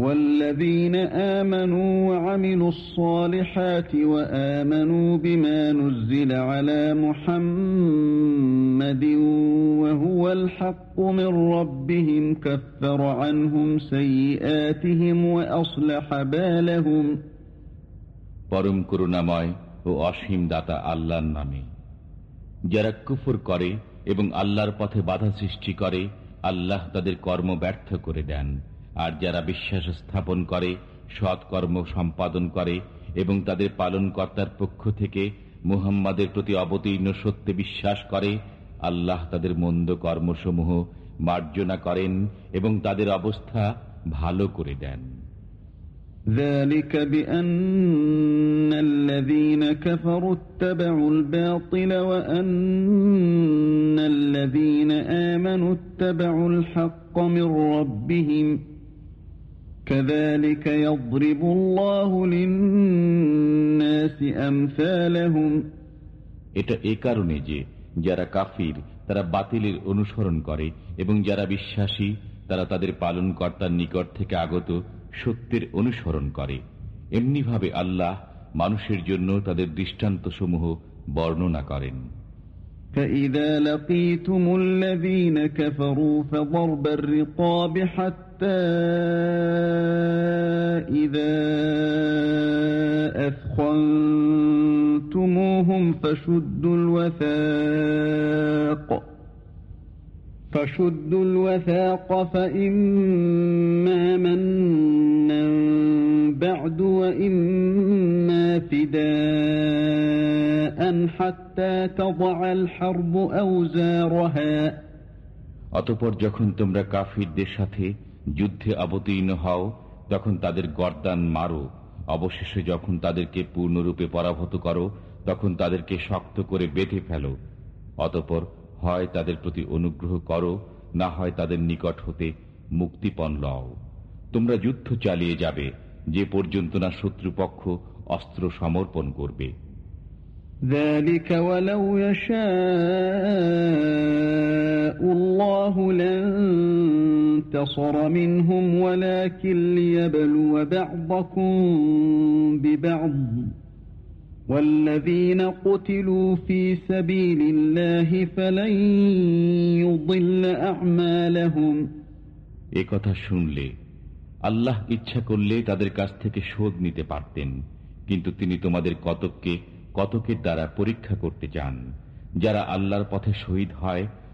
والذين آمنوا وعملوا الصالحات وآمنوا بما نزل على محمد وهو الحق من ربهم كفر عنهم سيئاتهم وأصلح بالهم পরম করুণাময় ও অসীম দাতা আল্লাহর নামে যারা কুফর করে এবং আল্লাহর পথে বাধা সৃষ্টি করে আল্লাহ তাদের কর্ম ব্যর্থ করে দেন আর যারা বিশ্বাস স্থাপন করে সৎকর্ম সম্পাদন করে এবং তাদের পালনকর্তার পক্ষ থেকে মুহাম্মাদের প্রতি অবতীর্ণ সত্যে বিশ্বাস করে আল্লাহ তাদের মন্দ কর্মসমূহ মার্জনা করেন এবং তাদের অবস্থা ভালো করে দেন ذلك بأن الذين كفروا اتبعوا الباطل وأن الذين آمنوا اتبعوا الحق من ربهم كذلك يضرب الله للناس أمثالهم এটা এ কারণে যে যারা কাফির তারা বাতিলের অনুসরণ করে এবং যারা বিশ্বাসী তারা তাদের পালনকর্তার নিকট থেকে আগত সত্যের অনুসরণ করে এমনিভাবে আল্লাহ মানুষের জন্য তাদের দৃষ্টান্তসমূহ বর্ণনা করেন فإذا لقيتم الذين كفروا فضرب الرقاب حتى إذا أثخنتموهم فشدوا الوثاق فشدوا الوثاق فإما منا بعد وإما فداء حتى تضع الحرب أوزارها অতপর যখন তোমরা কাফিরদের সাথে যুদ্ধে অবতীর্ণ হও তখন তাদের গর্দান মারো অবশেষে যখন তাদেরকে পূর্ণরূপে পরাভূত করো তখন তাদেরকে শক্ত করে বেঁধে ফেলো অতপর হয় তাদের প্রতি অনুগ্রহ করো না হয় তাদের নিকট হতে মুক্তিপণ লও তোমরা যুদ্ধ চালিয়ে যাবে যে পর্যন্ত না শত্রুপক্ষ অস্ত্র সমর্পণ করবে ذلك ولو يشاء الله لانتصر منهم ولكن ليبلو بعضكم ببعض والذين قتلوا في سبيل الله فلن يضل أعمالهم এ কথা শুনলে আল্লাহ ইচ্ছা করলে তাদের কাছ থেকে শোধ নিতে পারতেন কিন্তু তিনি তোমাদের কতককে কতকের দ্বারা পরীক্ষা করতে চান যারা আল্লাহর পথে শহীদ হয়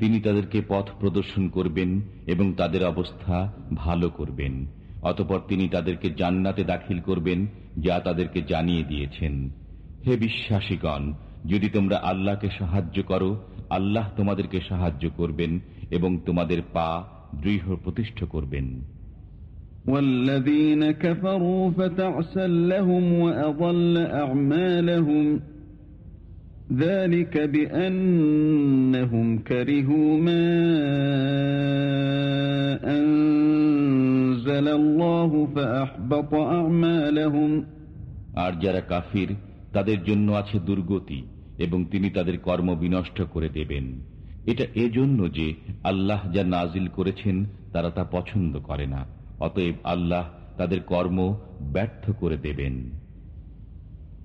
তিনি তাদেরকে পথ প্রদর্শন করবেন এবং তাদের অবস্থা ভালো করবেন অতপর তিনি তাদেরকে জান্নাতে দাখিল করবেন যা তাদেরকে জানিয়ে দিয়েছেন হে বিশ্বাসীগণ যদি তোমরা আল্লাহকে সাহায্য করো আল্লাহ তোমাদেরকে সাহায্য করবেন এবং তোমাদের পা দৃঢ় প্রতিষ্ঠা করবেন والذين كفروا فتعسا لهم وأضل أعمالهم ذلك بأنهم كرهوا ما أنزل الله فأحبط أعمالهم আর যারা কাফির তাদের জন্য আছে দুর্গতি এবং তিনি তাদের কর্ম বিনষ্ট করে দেবেন এটা এজন্য যে আল্লাহ যা নাজিল করেছেন তারা তা পছন্দ করে না অতএব আল্লাহ তাদের কর্ম ব্যর্থ করে দেবেন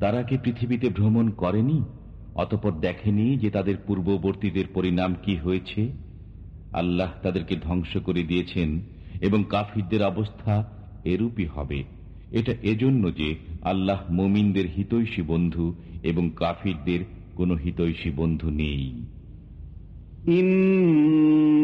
তারা কি পৃথিবীতে ভ্রমণ করেনি, অতপর দেখেনি যে তাদের পূর্ববর্তীদের পরিণাম কি হয়েছে? আল্লাহ তাদেরকে ধ্বংস করে দিয়েছেন এবং কাফিরদের অবস্থা এরূপই হবে। এটা এজন্য যে আল্লাহ মোমিনদের হিতৈষী বন্ধু এবং কাফিরদের কোনো হিতৈষী বন্ধু নেই।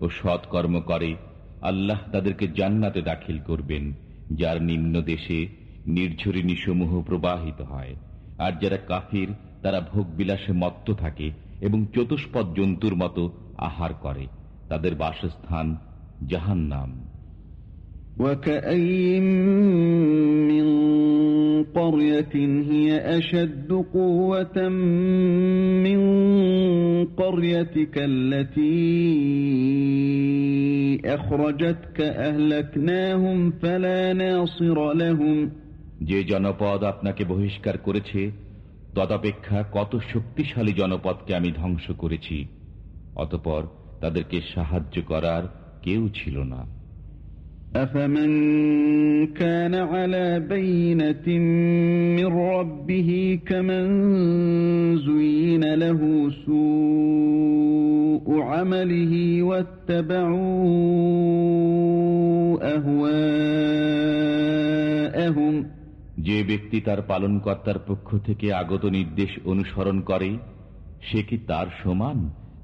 ও সৎ কর্ম করে আল্লাহ তাদেরকে জান্নাতে দাখিল করবেন যার নিম্ন দেশে নির্ঝরিণী সমূহ প্রবাহিত হয় আর যারা কাফির তারা ভোগ বিলাসে মত্ত থাকে এবং চতুষ্পদ জন্তুর মতো আহার করে তাদের বাসস্থান জাহান্নাম وكأي من قرية هي أشد قوة من قريتك التي أخرجتك أهلكناهم فلا ناصر لهم যে জনপদ আপনাকে বহিষ্কার করেছে তদপেক্ষা কত শক্তিশালী জনপদকে আমি ধ্বংস করেছি অতপর তাদেরকে সাহায্য করার কেউ ছিল না أفمن كان على بينة من ربه كمن زين له سوء عمله واتبعوا أهواءهم যে ব্যক্তি তার পালনকর্তার পক্ষ থেকে আগত নির্দেশ অনুসরণ করে সে কি তার সমান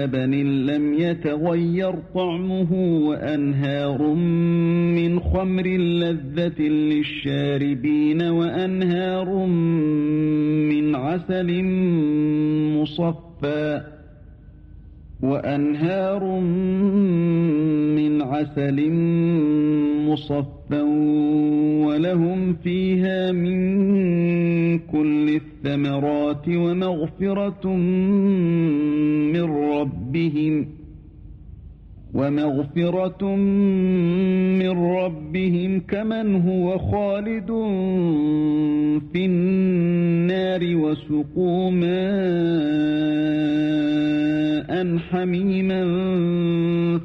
لبن لم يتغير طعمه وأنهار من خمر لذة للشاربين وأنهار من عسل مصفى وأنهار من عسل مصفى ولهم فيها من كل الثمرات ومغفرة من ربهم ومغفرة من ربهم كمن هو خالد في النار وسقوا ماء حميما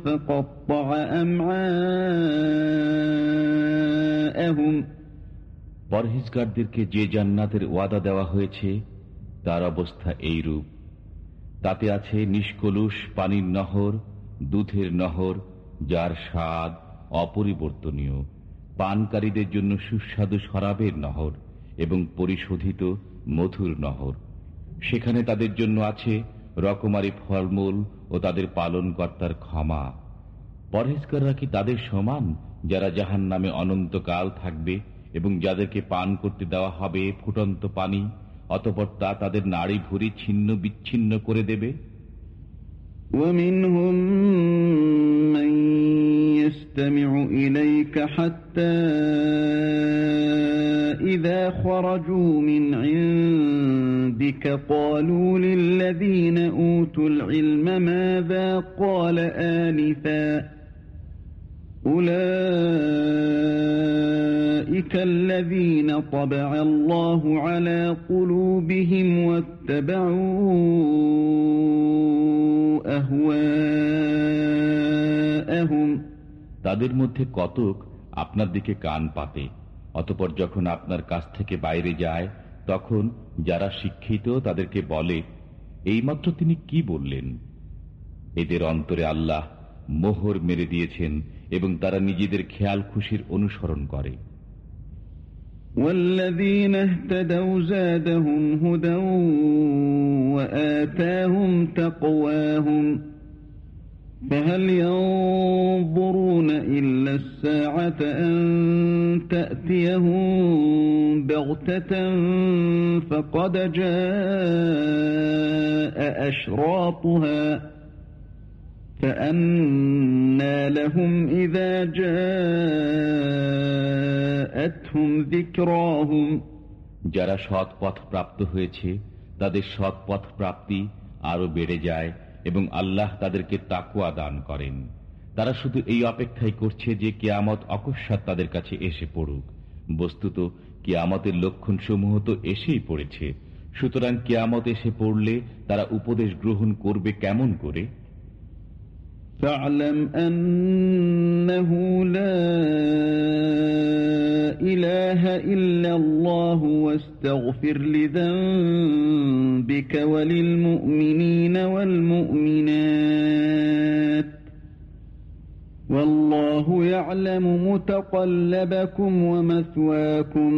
فقطع أمعاءهم পরহেজগারদেরকে যে জান্নাতের ওয়াদা দেওয়া হয়েছে, তার অবস্থা এইরূপ। তাতে আছে নিষ্কলুষ পানির নহর, দুধের নহর, যার স্বাদ অপরিবর্তনীয়। পানকারীদের জন্য সুস্বাদু শরাবের নহর এবং পরিশোধিত মধুর নহর। সেখানে তাদের জন্য আছে রকমারি ফলমূল ও তাদের পালনকর্তার ক্ষমা। পরহেজকাররা কি তাদের সমান, যারা জাহান নামে অনন্তকাল থাকবে? এবং যাদেরকে পান করতে দেওয়া হবে ফুটন্ত পানি অতপর তা তাদের নাড়ি ভুড়ি ছিন্ন বিচ্ছিন্ন করে দেবে ومنهم من يستمع إليك حتى إذا خرجوا من عندك قالوا للذين أوتوا العلم ماذا قال آنفا أولئك الذين طبع الله على قلوبهم واتبعوا أهواءهم তাদের মধ্যে কতক আপনার দিকে কান পাতে অতপর যখন আপনার কাছ থেকে বাইরে যায় তখন যারা শিক্ষিত তাদেরকে বলে এইমাত্র তিনি কি বললেন এদের অন্তরে আল্লাহ মোহর মেরে দিয়েছেন এবং তারা নিজেদের খেয়াল খুশির অনুসরণ করে والذين اهتدوا زادهم هدى وآتاهم تقواهم فهل ينظرون إلا الساعة أن تأتيهم بغتة فقد جاء أشراطها فأنا لهم إذا جاءتهم ذكراهم যারা সৎ পথ প্রাপ্ত হয়েছে তাদের সৎ পথ প্রাপ্তি আরো বেড়ে যায় এবং আল্লাহ তাদেরকে তাকুয়া দান করেন তারা শুধু এই অপেক্ষাই করছে যে কেয়ামত অকস্মাৎ তাদের কাছে এসে পড়ুক বস্তুত কেয়ামতের লক্ষণ সমূহ তো এসেই পড়েছে সুতরাং কেয়ামত এসে পড়লে তারা উপদেশ গ্রহণ করবে কেমন করে فاعلم أنه لا إله إلا الله واستغفر لذنبك وللمؤمنين والمؤمنات والله يعلم متقلبكم ومثواكم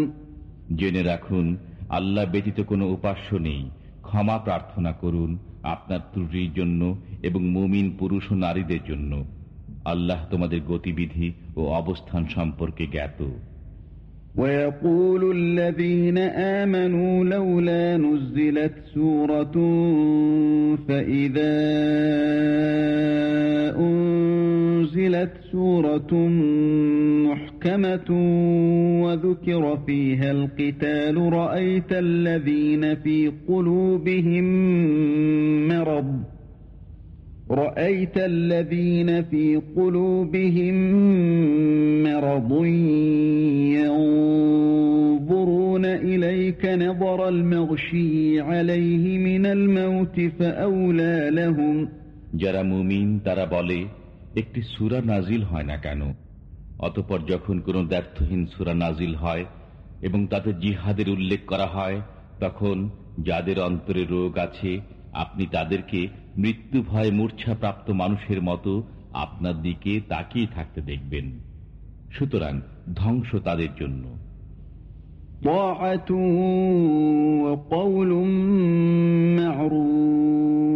জেনে রাখুন আল্লাহ ব্যতীত কোনো উপাস্য নেই ক্ষমা প্রার্থনা করুন আপনার ত্রুটির জন্য এবং মুমিন পুরুষ ও নারীদের জন্য আল্লাহ তোমাদের গতিবিধি ও অবস্থান সম্পর্কে জ্ঞাত ويقول الذين آمنوا لولا نزلت سورة فإذا أنزلت سورة محكمة وذكر فيها القتال رأيت الذين في قلوبهم مرض رأيت الذين في قلوبهم مرض ينظرون إليك نظر المغشي عليه من الموت فأولى لهم যারা মুমিন তারা বলে একটি সুরা নাজিল হয় না কেন অতপর যখন কোনো ব্যর্থহীন সুরা নাজিল হয় এবং তাতে জিহাদের উল্লেখ করা হয় তখন যাদের অন্তরে রোগ আছে আপনি তাদেরকে মৃত্যু ভয় মূর্ছাপ্রাপ্ত মানুষের মতো আপনার দিকে তাকিয়ে থাকতে দেখবেন সুতরাং ধ্বংস তাদের জন্য طاعة وقول معروف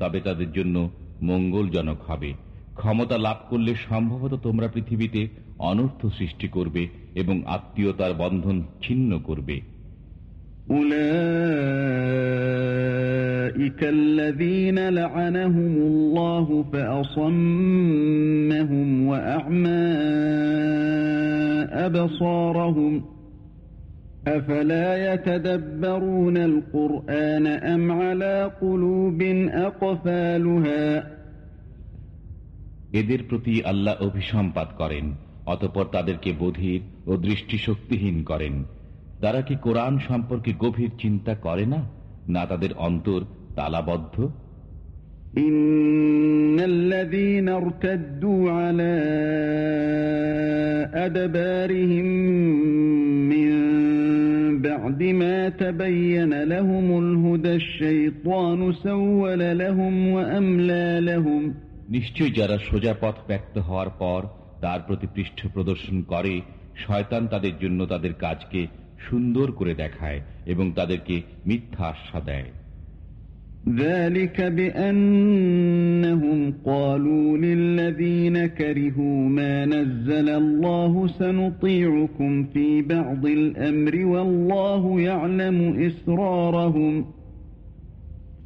তবে তাদের জন্য মঙ্গলজনক হবে ক্ষমতা লাভ করলে সম্ভবত তোমরা পৃথিবীতে অনর্থ সৃষ্টি করবে এবং আত্মীয়তার বন্ধন ছিন্ন করবে أولئك الذين لعنهم الله فأصمهم وأعمى أبصارهم أفلا يتدبرون القرآن أم على قلوب أقفالها এদের প্রতি আল্লাহ অভিসম্পাত করেন অতপর তাদেরকে বধির ও দৃষ্টিশক্তিহীন করেন তারা কি কোরআন সম্পর্কে গভীর চিন্তা করে না না তাদের অন্তর তালাবদ্ধ إن الذين ارتدوا على أدبارهم من بعد ما تبين لهم الهدى الشيطان سول لهم وأملى لهم নিশ্চয় যারা সোজা পথ ব্যক্ত হওয়ার পর তার প্রতি পৃষ্ঠ প্রদর্শন করে শয়তান তাদের জন্য তাদের কাজকে সুন্দর করে দেখায় এবং তাদেরকে মিথ্যা আশ্বা দেয় ذلك بأنهم قالوا للذين كرهوا ما نزل الله سنطيعكم في بعض الأمر والله يعلم إسرارهم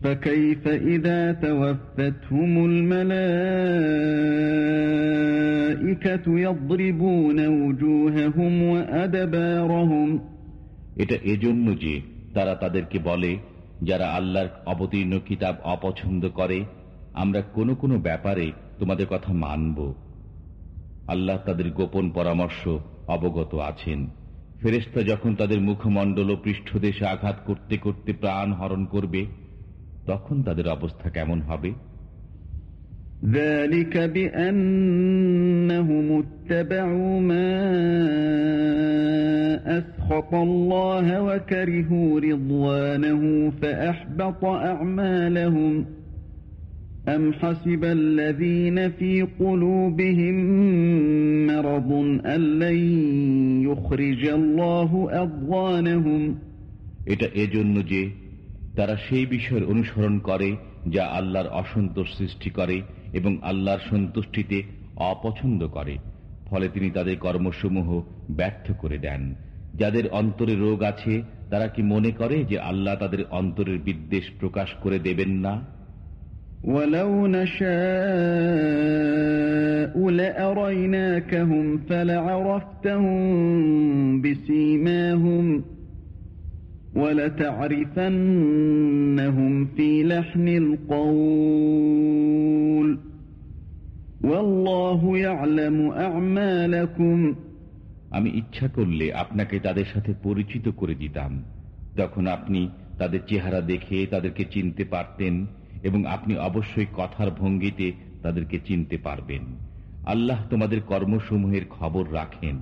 فكيف إذا توفتهم الملائكة يضربون وجوههم وأدبارهم এটা এজন্য যে তারা তাদেরকে বলে যারা আল্লাহর অবতীর্ণ কিতাব অপছন্দ করে, আমরা কোনো কোনো ব্যাপারে তোমাদের কথা মানব। আল্লাহ তাদের গোপন পরামর্শ অবগত আছেন। ফেরেস্তা যখন তাদের মুখমণ্ডল ও পৃষ্ঠদেশে আঘাত করতে করতে প্রাণ হরণ করবে, তখন তাদের অবস্থা কেমন হবে? ذلك بأنهم اتبعوا ما أسخط الله وكرهوا رضوانه فأحبط أعمالهم أم حسب الذين في قلوبهم مرض أن لن يخرج الله أضغانهم এটা এজন্য যে তারা সেই বিষয়ের অনুসরণ করে যা আল্লাহর অসন্তোষ সৃষ্টি করে এবং আল্লাহর সন্তুষ্টিতে অপছন্দ করে ফলে তিনি তাদের কর্মসমূহ ব্যর্থ করে দেন যাদের অন্তরে রোগ আছে তারা কি মনে করে যে আল্লাহ তাদের অন্তরের বিদ্বেষ প্রকাশ করে দেবেন না ولو نشاء لأريناكهم فلعرفتهم بسيماهم ولتعرفنهم في لحن القول والله يعلم أعمالكم আমি ইচ্ছা করলে আপনাকে তাদের সাথে পরিচিত করে দিতাম তখন আপনি তাদের চেহারা দেখে তাদেরকে চিনতে পারতেন এবং আপনি অবশ্যই কথার ভঙ্গিতে তাদেরকে চিনতে পারবেন আল্লাহ তোমাদের কর্মসমূহের খবর রাখেন